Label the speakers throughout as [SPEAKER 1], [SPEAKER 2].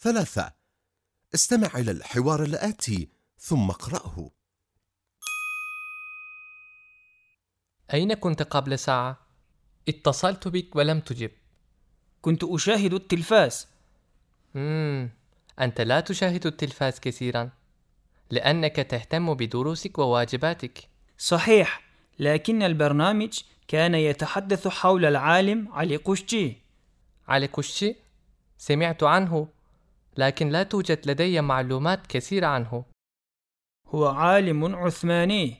[SPEAKER 1] ثلاثة. استمع إلى الحوار الآتي ثم اقرأه.
[SPEAKER 2] أين كنت قبل ساعة؟ اتصلت بك ولم تجب.
[SPEAKER 3] كنت أشاهد التلفاز.
[SPEAKER 2] مم. أنت لا تشاهد التلفاز كثيرا لأنك تهتم بدروسك وواجباتك.
[SPEAKER 3] صحيح لكن البرنامج كان يتحدث حول العالم علي قشجي.
[SPEAKER 2] علي كشي سمعت عنه. لكن لا توجد لدي معلومات كثيرة عنه.
[SPEAKER 3] هو عالم عثماني.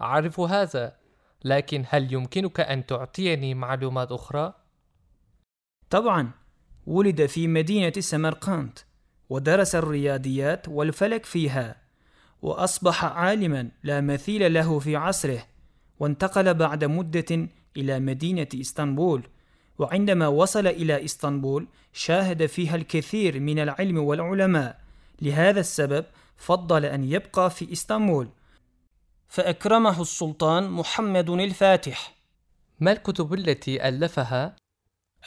[SPEAKER 2] أعرف هذا لكن هل يمكنك أن تعطيني معلومات أخرى؟
[SPEAKER 3] طبعا ولد في مدينة سمرقند ودرس الرياضيات والفلك فيها وأصبح عالما لا مثيل له في عصره وانتقل بعد مدة إلى مدينة إسطنبول. وعندما وصل إلى إسطنبول شاهد فيها الكثير من العلم والعلماء. لهذا السبب فضل أن يبقى في إسطنبول. فأكرمه السلطان محمد الفاتح.
[SPEAKER 2] ما الكتب التي ألفها؟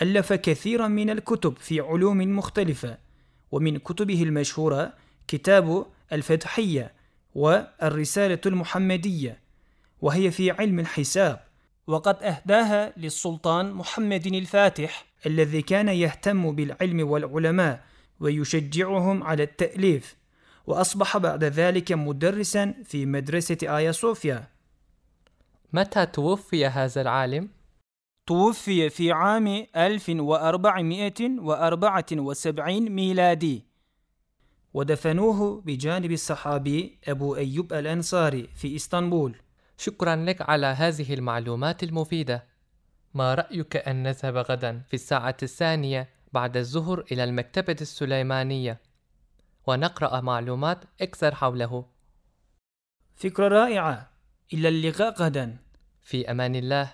[SPEAKER 3] ألف كثيرا من الكتب في علوم مختلفة ومن كتبه المشهورة كتاب الفتحية والرسالة المحمدية وهي في علم الحساب. وقد أهداها للسلطان محمد الفاتح الذي كان يهتم بالعلم والعلماء ويشجعهم على التأليف وأصبح بعد ذلك مدرسا في مدرسة آيا صوفيا.
[SPEAKER 2] متى توفي هذا العالم؟
[SPEAKER 3] توفي في عام 1474 ميلادي. ودفنوه بجانب الصحابي أبو أيوب الأنصاري في إسطنبول.
[SPEAKER 2] شكرا لك على هذه المعلومات المفيدة. ما رأيك أن نذهب غدا في الساعة الثانية بعد الظهر إلى المكتبة السليمانية؟ ونقرأ معلومات أكثر حوله.
[SPEAKER 3] فكرة رائعة. إلى اللقاء غدا.
[SPEAKER 2] في أمان الله.